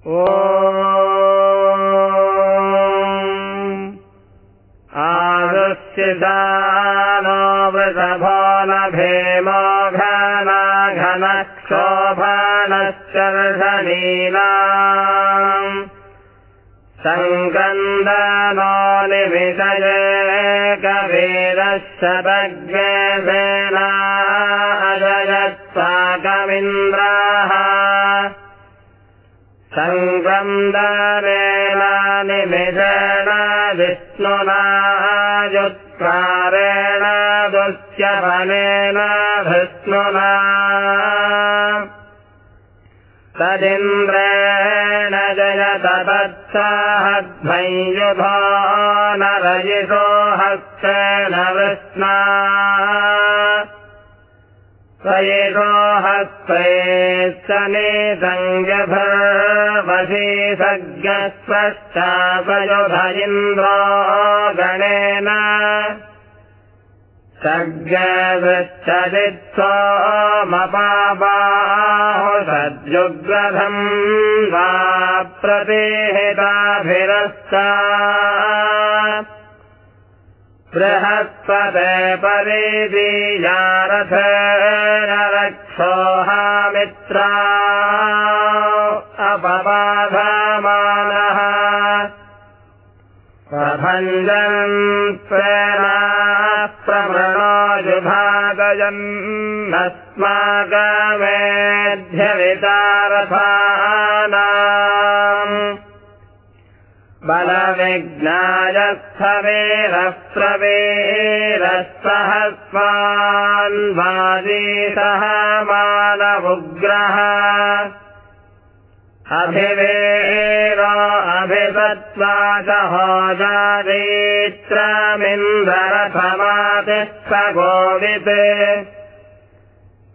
ओ आदुश्चिदा नो वृषभो न भेमो घना घनक्षोभणश्चर्षणीला सङ्कन्दनो निमिषये कवीरशतज्ञसेना अजयत्साकमिन्द्राः सङ्कन्दनेन निमिषेण विष्णुना युत्कारेण दुश्यफलेन विष्णुना। तत्साहद्भयुधो न रजिषो हस्तेन विष्णा सयिषो हस्ते सज्ञस्पश्चापयुध इन्द्रो गणेन सज्ञविच्छदित्सोमपाबाहो सद्युग्रधम् वा परिदीयारथेन रक्षोहामित्रा अपबाधमानः। प्रभञ्जन् प्रेणा प्रवृणोजुभागजन्नस्माकमेध्यवितारथानाम् बलविज्ञायस्थवेरः प्रवेरस्सहस्वान्वादीतः मानवुग्रह अभिवेर अभिसत्त्वासहोजारीत्रमिन्दरथमातिः गोवित्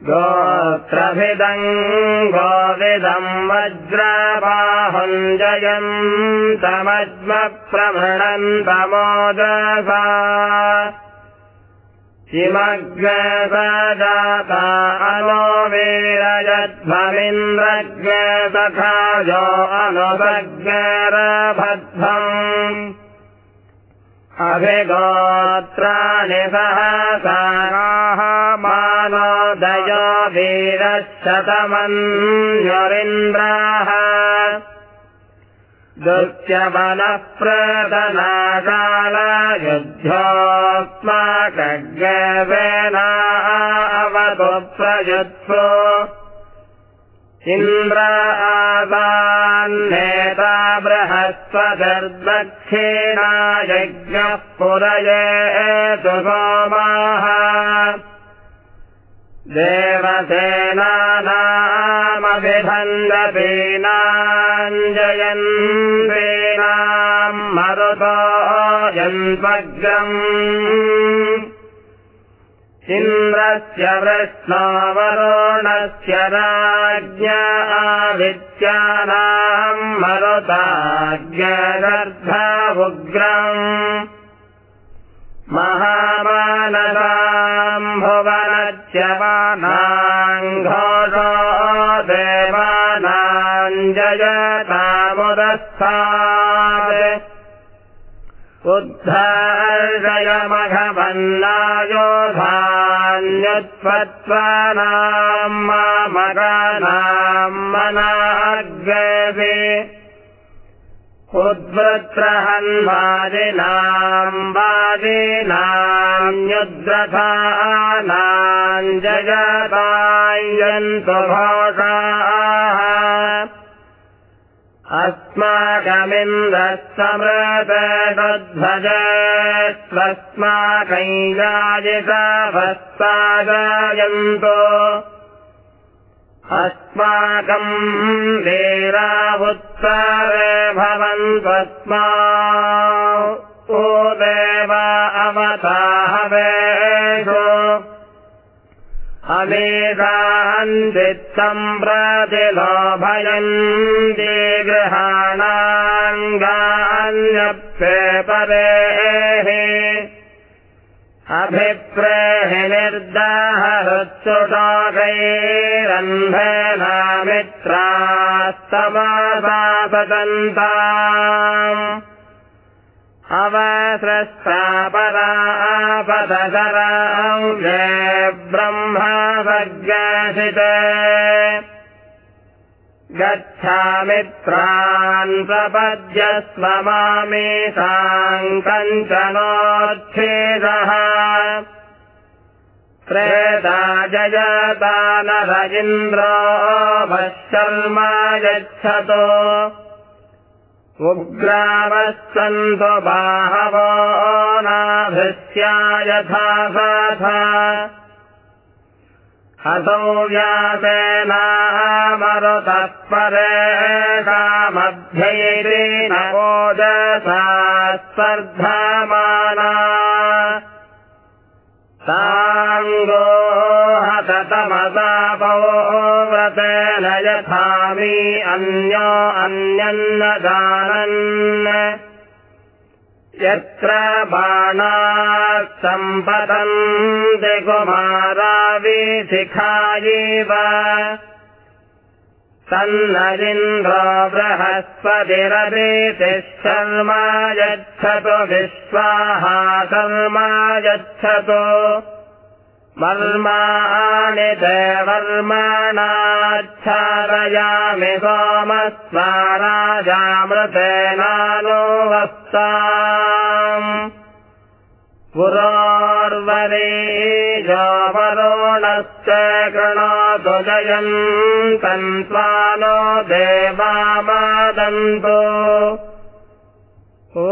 गोत्रभिदम् गोविदम् वज्राभाहुञ्जयन्तमज्मप्रभृणन्तमोदसा किमग्रसजाता अनो वीरयध्वमिन्द्रज्ञसखाजो अनुसज्ञरभध्वम् अभिगोत्राणि सहसाराः मानोदयो वीरः शतमन्युरिन्द्राः दुत्यबलप्रदनाकालयुद्धोऽस्माकज्ञवेनावतु प्रयुत्सु इन्द्र आदान्नेता बृहस्पतिर्दक्षिणा यज्ञः पुरयेतु सोमाः देवसेनानामभिभन्दपीनाञ्जयन्तीनाम् मरुतो यन्त्वग्रम् इन्द्रस्य वृष्णवरुणस्य राज्ञा विद्यानाम् मरुताज्ञगर्भुग्रम् महामानसाम् देवानाम् जयतामुदस्थात् उद्धार्षयमघवन्नायोधान्युत्पत्त्वानाम् मामगानाम् मनाग्रवे उद्वृत्रहन्वादिनाम् वादिनान्युद्रथानाम् जयतायन्तु घोषाः अस्माकमिन्द्रः समृतध्वज स्वस्माकैराजिताभस्तागायन्तो अस्माकम् वीरावुत्तरे भवन्त्वस्मा ओ देव अवताहवेषु। अमेधान्वित्तम् प्रतिलोभयन्ति गृहाणाङ्गान्यप्ये परेः अभिप्रेहि निर्दाहरुच्युटाकैरन्धनामित्रास्तमासापतन्ता अवसृष्टापरापदशरां जय ब्रह्मा सज्ञासिते गच्छामित्रान् प्रपद्यस्व मामेषाम् कञ्चनोच्छेदः। प्रेता जयता नर इन्द्रो भशर्मा यच्छतो। उग्रावः सन्तु बाहवो नाभृत्या यथा हसौ व्यासेनामरुतः परेकामध्यैरेणोजसा स्पर्धमाना साङ्गो हततमसापो व्रतेन यथामि अन्यो अन्यन्न जानन् यत्र बाणाः सम्पतन्ति कुमाराविशिखायैव तन्नरिन्द्रो बृहस्पतिरवेतिः शर्मा यच्छतु विश्वाहा शर्मा यच्छतु वर्माणि ते वर्माणाच्छादयामि सोमस्वा राजामृतेनानो वस्ता पुरोर्वरे वरोणश्च कृणोतु जयन्तन्त्वा नो देवामादन्तु। ओ